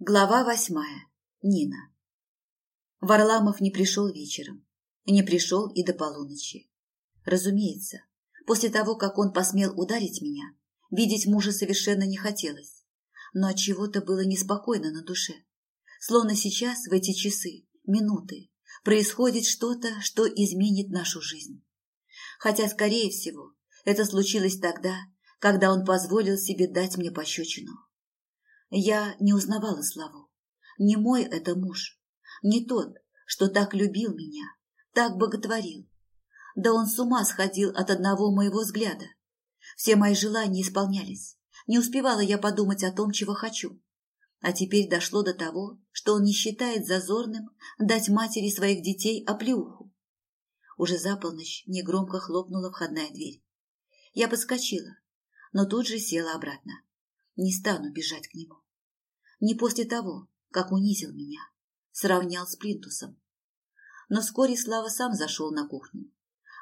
Глава восьмая. Нина. Варламов не пришел вечером. Не пришел и до полуночи. Разумеется, после того, как он посмел ударить меня, видеть мужа совершенно не хотелось. Но от чего-то было неспокойно на душе. Словно сейчас, в эти часы, минуты, происходит что-то, что изменит нашу жизнь. Хотя, скорее всего, это случилось тогда, когда он позволил себе дать мне пощечину. Я не узнавала Славу. Не мой это муж. Не тот, что так любил меня, так боготворил. Да он с ума сходил от одного моего взгляда. Все мои желания исполнялись. Не успевала я подумать о том, чего хочу. А теперь дошло до того, что он не считает зазорным дать матери своих детей оплеуху. Уже за полночь негромко хлопнула входная дверь. Я подскочила, но тут же села обратно. Не стану бежать к нему. Не после того, как унизил меня, сравнял с Плинтусом. Но вскоре Слава сам зашел на кухню,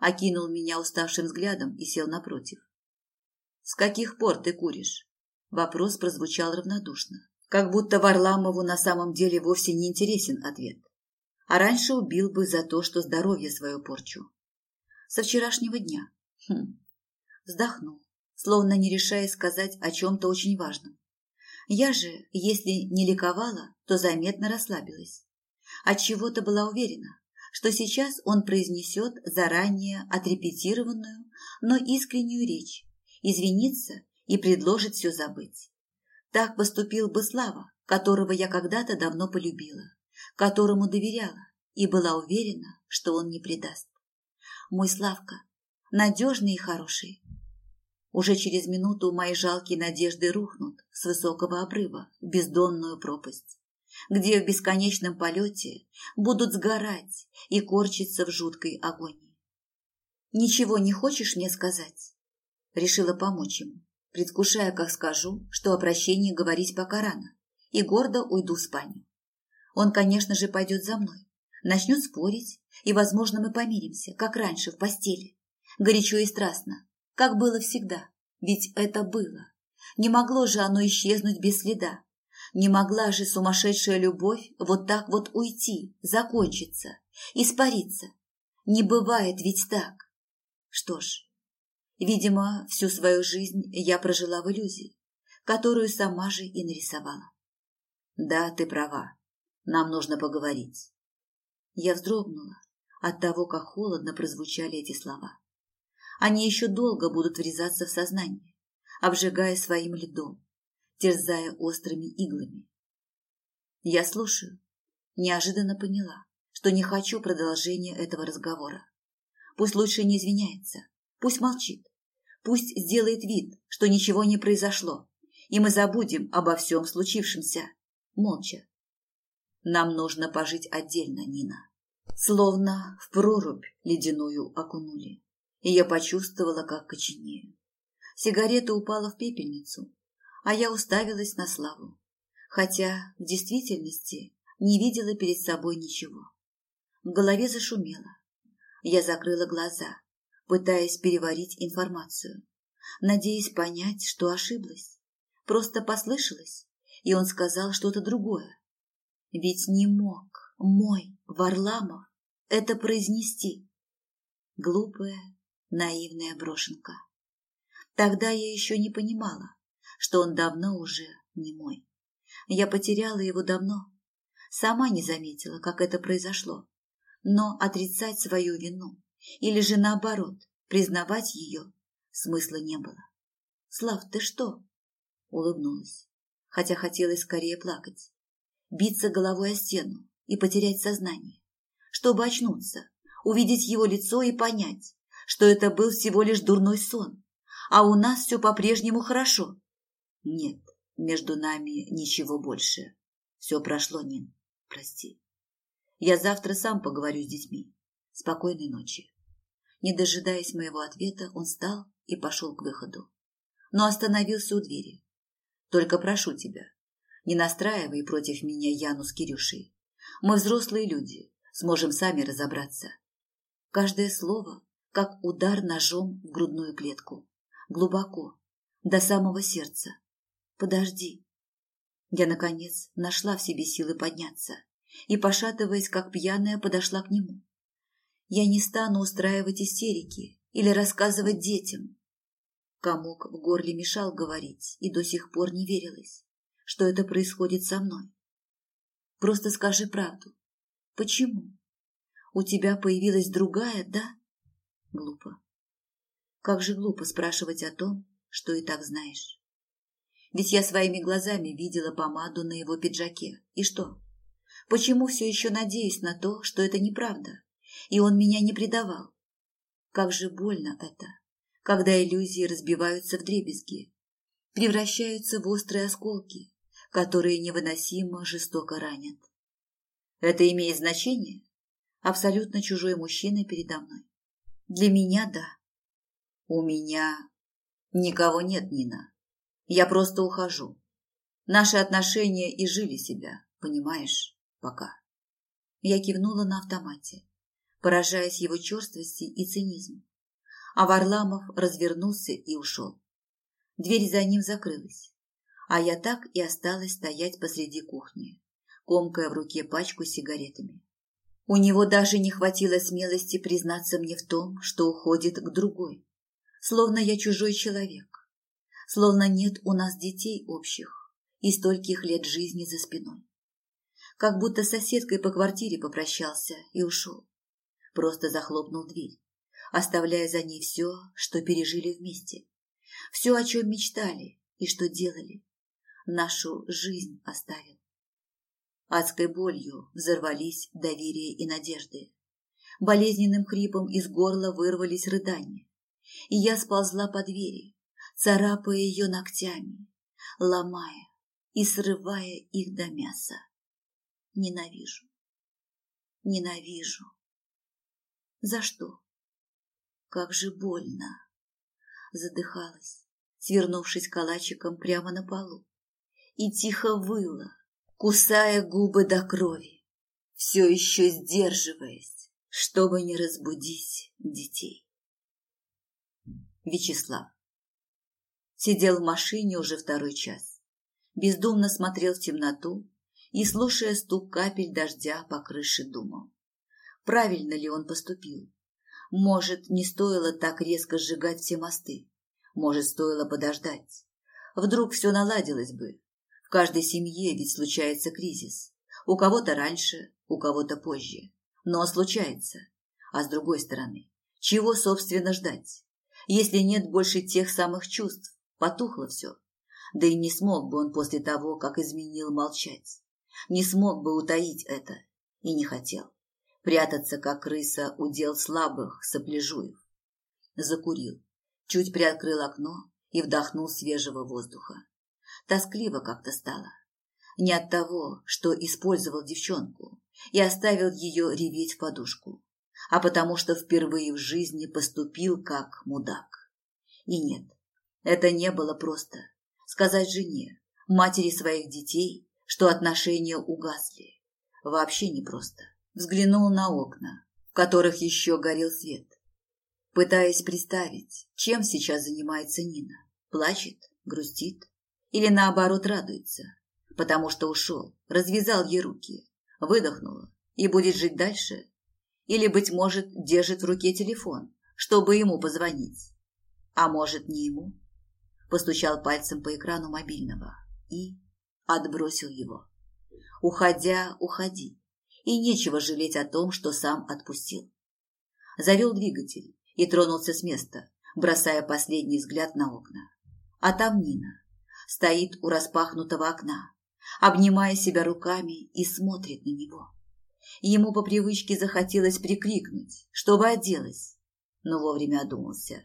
окинул меня уставшим взглядом и сел напротив. «С каких пор ты куришь?» Вопрос прозвучал равнодушно, как будто Варламову на самом деле вовсе не интересен ответ. А раньше убил бы за то, что здоровье свое порчу. Со вчерашнего дня. Хм. Вздохнул, словно не решая сказать о чем-то очень важном. Я же, если не ликовала, то заметно расслабилась. Отчего-то была уверена, что сейчас он произнесет заранее отрепетированную, но искреннюю речь, извинится и предложит все забыть. Так поступил бы Слава, которого я когда-то давно полюбила, которому доверяла и была уверена, что он не предаст. Мой Славка, надежный и хороший, уже через минуту мои жалкие надежды рухнут с высокого обрыва в бездонную пропасть, где в бесконечном полете будут сгорать и корчиться в жуткой агонии. «Ничего не хочешь мне сказать?» Решила помочь ему, предвкушая, как скажу, что о прощении говорить пока рано, и гордо уйду в спальню. Он, конечно же, пойдет за мной, начнет спорить, и, возможно, мы помиримся, как раньше, в постели, горячо и страстно, как было всегда. Ведь это было. Не могло же оно исчезнуть без следа. Не могла же сумасшедшая любовь вот так вот уйти, закончиться, испариться. Не бывает ведь так. Что ж, видимо, всю свою жизнь я прожила в иллюзии, которую сама же и нарисовала. Да, ты права. Нам нужно поговорить. Я вздрогнула от того, как холодно прозвучали эти слова. Они еще долго будут врезаться в сознание, обжигая своим льдом, терзая острыми иглами. Я слушаю. Неожиданно поняла, что не хочу продолжения этого разговора. Пусть лучше не извиняется, пусть молчит, пусть сделает вид, что ничего не произошло, и мы забудем обо всем случившемся, молча. Нам нужно пожить отдельно, Нина. Словно в прорубь ледяную окунули и я почувствовала, как коченею. Сигарета упала в пепельницу, а я уставилась на Славу, хотя в действительности не видела перед собой ничего. В голове зашумело. Я закрыла глаза, пытаясь переварить информацию, надеясь понять, что ошиблась. Просто послышалось, и он сказал что-то другое. Ведь не мог мой Варламов это произнести. Глупая, наивная брошенка. Тогда я еще не понимала, что он давно уже не мой. Я потеряла его давно. Сама не заметила, как это произошло. Но отрицать свою вину или же наоборот, признавать ее смысла не было. «Слав, ты что?» Улыбнулась, хотя хотелось скорее плакать. Биться головой о стену и потерять сознание, чтобы очнуться, увидеть его лицо и понять, что это был всего лишь дурной сон, а у нас все по-прежнему хорошо. Нет, между нами ничего больше. Все прошло, Нин, прости. Я завтра сам поговорю с детьми. Спокойной ночи. Не дожидаясь моего ответа, он встал и пошел к выходу. Но остановился у двери. Только прошу тебя, не настраивай против меня Яну с Кирюшей. Мы взрослые люди, сможем сами разобраться. Каждое слово как удар ножом в грудную клетку. Глубоко, до самого сердца. Подожди. Я, наконец, нашла в себе силы подняться и, пошатываясь, как пьяная, подошла к нему. Я не стану устраивать истерики или рассказывать детям. Комок в горле мешал говорить, и до сих пор не верилось, что это происходит со мной. Просто скажи правду. Почему? У тебя появилась другая, да? Глупо. Как же глупо спрашивать о том, что и так знаешь. Ведь я своими глазами видела помаду на его пиджаке. И что? Почему все еще надеюсь на то, что это неправда, и он меня не предавал? Как же больно это, когда иллюзии разбиваются в дребезги, превращаются в острые осколки, которые невыносимо жестоко ранят. Это имеет значение? Абсолютно чужой мужчина передо мной. Для меня – да. У меня никого нет, Нина. Я просто ухожу. Наши отношения и жили себя, понимаешь, пока. Я кивнула на автомате, поражаясь его черствости и цинизму. А Варламов развернулся и ушел. Дверь за ним закрылась, а я так и осталась стоять посреди кухни, комкая в руке пачку с сигаретами. У него даже не хватило смелости признаться мне в том, что уходит к другой, словно я чужой человек словно нет у нас детей общих и стольких лет жизни за спиной. Как будто с соседкой по квартире попрощался и ушел. Просто захлопнул дверь, оставляя за ней все, что пережили вместе. Все, о чем мечтали и что делали. Нашу жизнь оставил. Адской болью взорвались доверие и надежды. Болезненным хрипом из горла вырвались рыдания. И я сползла по двери, царапая ее ногтями, ломая и срывая их до мяса. Ненавижу. Ненавижу. За что? Как же больно. Задыхалась, свернувшись калачиком прямо на полу, и тихо выла, кусая губы до крови, все еще сдерживаясь, чтобы не разбудить детей. Вячеслав Сидел в машине уже второй час. Бездумно смотрел в темноту и, слушая стук капель дождя по крыше, думал. Правильно ли он поступил? Может, не стоило так резко сжигать все мосты? Может, стоило подождать? Вдруг все наладилось бы? Каждой семье ведь случается кризис. У кого-то раньше, у кого-то позже. Но случается. А с другой стороны, чего, собственно, ждать? Если нет больше тех самых чувств, Потухло все. Да и не смог бы он после того, как изменил молчать. Не смог бы утаить это. И не хотел. Прятаться, как крыса, удел слабых, сопляжуев. Закурил. Чуть приоткрыл окно и вдохнул свежего воздуха. Тоскливо как-то стало. Не от того, что использовал девчонку и оставил ее реветь в подушку, а потому что впервые в жизни поступил как мудак. И нет, это не было просто. Сказать жене, матери своих детей, что отношения угасли. Вообще непросто. Взглянул на окна, в которых еще горел свет. Пытаясь представить, чем сейчас занимается Нина. Плачет, грустит или наоборот радуется, потому что ушел, развязал ей руки, выдохнула и будет жить дальше. Или, быть может, держит в руке телефон, чтобы ему позвонить. А может, не ему? постучал пальцем по экрану мобильного и отбросил его. Уходя, уходи. И нечего жалеть о том, что сам отпустил. Завел двигатель и тронулся с места, бросая последний взгляд на окна. А там Нина стоит у распахнутого окна, обнимая себя руками и смотрит на него. Ему по привычке захотелось прикрикнуть, чтобы оделась, но вовремя одумался,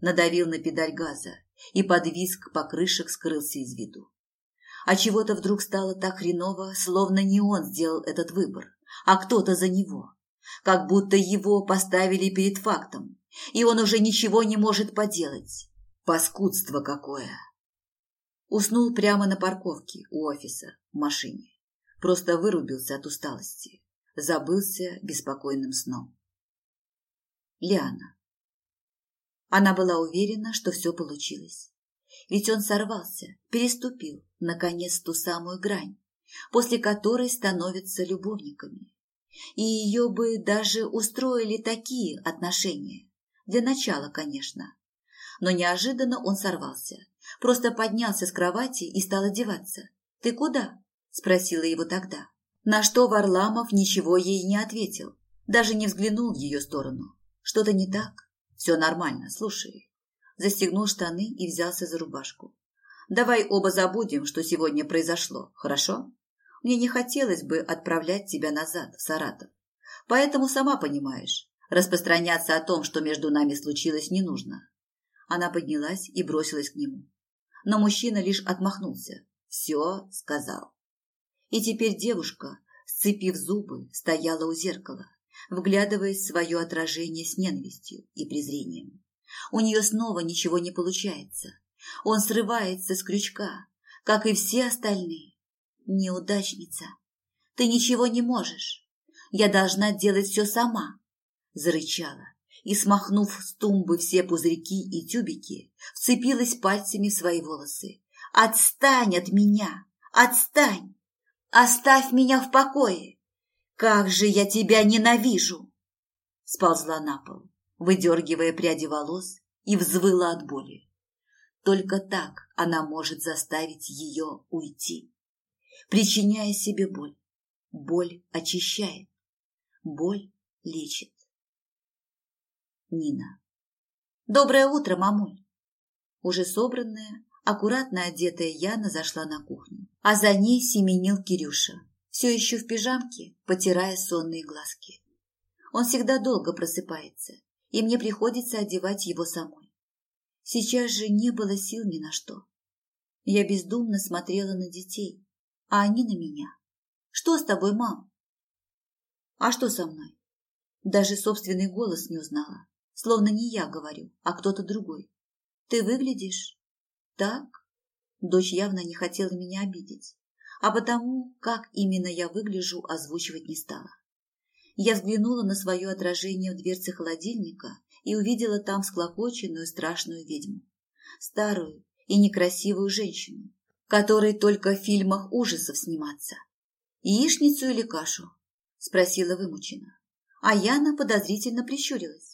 надавил на педаль газа и под визг покрышек скрылся из виду. А чего-то вдруг стало так хреново, словно не он сделал этот выбор, а кто-то за него. Как будто его поставили перед фактом, и он уже ничего не может поделать. Паскудство какое! Уснул прямо на парковке у офиса, в машине. Просто вырубился от усталости. Забылся беспокойным сном. Лиана. Она была уверена, что все получилось. Ведь он сорвался, переступил, наконец, ту самую грань, после которой становятся любовниками. И ее бы даже устроили такие отношения. Для начала, конечно. Но неожиданно он сорвался. Просто поднялся с кровати и стал одеваться. «Ты куда?» – спросила его тогда. На что Варламов ничего ей не ответил. Даже не взглянул в ее сторону. Что-то не так? Все нормально, слушай. Застегнул штаны и взялся за рубашку. Давай оба забудем, что сегодня произошло, хорошо? Мне не хотелось бы отправлять тебя назад, в Саратов. Поэтому, сама понимаешь, распространяться о том, что между нами случилось, не нужно. Она поднялась и бросилась к нему. Но мужчина лишь отмахнулся. Все сказал. И теперь девушка, сцепив зубы, стояла у зеркала, вглядываясь в свое отражение с ненавистью и презрением. У нее снова ничего не получается. Он срывается с крючка, как и все остальные. Неудачница. Ты ничего не можешь. Я должна делать все сама. Зарычала и, смахнув с тумбы все пузырьки и тюбики, вцепилась пальцами в свои волосы. «Отстань от меня! Отстань! Оставь меня в покое! Как же я тебя ненавижу!» Сползла на пол, выдергивая пряди волос, и взвыла от боли. Только так она может заставить ее уйти, причиняя себе боль. Боль очищает, боль лечит. Нина. Доброе утро, мамуль. Уже собранная, аккуратно одетая Яна зашла на кухню, а за ней семенил Кирюша, все еще в пижамке, потирая сонные глазки. Он всегда долго просыпается, и мне приходится одевать его самой. Сейчас же не было сил ни на что. Я бездумно смотрела на детей, а они на меня. Что с тобой, мам? А что со мной? Даже собственный голос не узнала. Словно не я говорю, а кто-то другой. Ты выглядишь так? Дочь явно не хотела меня обидеть, а потому, как именно я выгляжу, озвучивать не стала. Я взглянула на свое отражение в дверце холодильника и увидела там склокоченную страшную ведьму. Старую и некрасивую женщину, которой только в фильмах ужасов сниматься. «Яичницу или кашу?» – спросила вымученно. А Яна подозрительно прищурилась.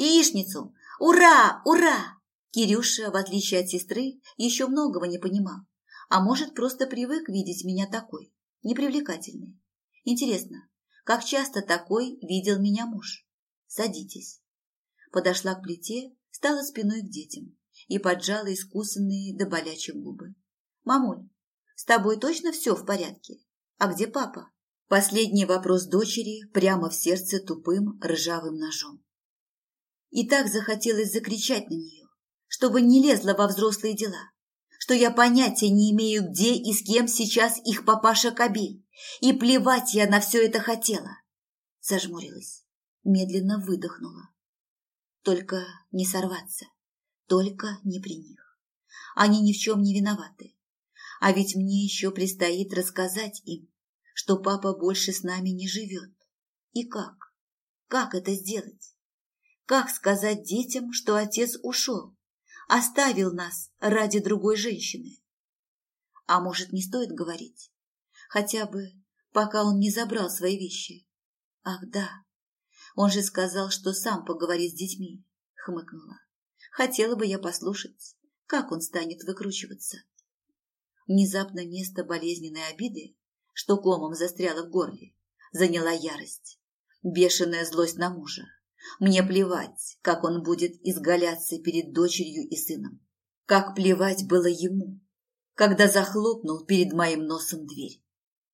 Яичницу! Ура! Ура!» Кирюша, в отличие от сестры, еще многого не понимал. А может, просто привык видеть меня такой, непривлекательной. Интересно, как часто такой видел меня муж? Садитесь. Подошла к плите, стала спиной к детям и поджала искусанные до болячих губы. «Мамуль, с тобой точно все в порядке? А где папа?» Последний вопрос дочери прямо в сердце тупым ржавым ножом. И так захотелось закричать на нее, чтобы не лезла во взрослые дела, что я понятия не имею, где и с кем сейчас их папаша Кабель, и плевать я на все это хотела. Зажмурилась, медленно выдохнула. Только не сорваться, только не при них. Они ни в чем не виноваты. А ведь мне еще предстоит рассказать им, что папа больше с нами не живет. И как? Как это сделать? Как сказать детям, что отец ушел, оставил нас ради другой женщины? А может, не стоит говорить? Хотя бы, пока он не забрал свои вещи. Ах, да, он же сказал, что сам поговорит с детьми, хмыкнула. Хотела бы я послушать, как он станет выкручиваться. Внезапно место болезненной обиды, что комом застряло в горле, заняла ярость, бешеная злость на мужа мне плевать, как он будет изгаляться перед дочерью и сыном. Как плевать было ему, когда захлопнул перед моим носом дверь.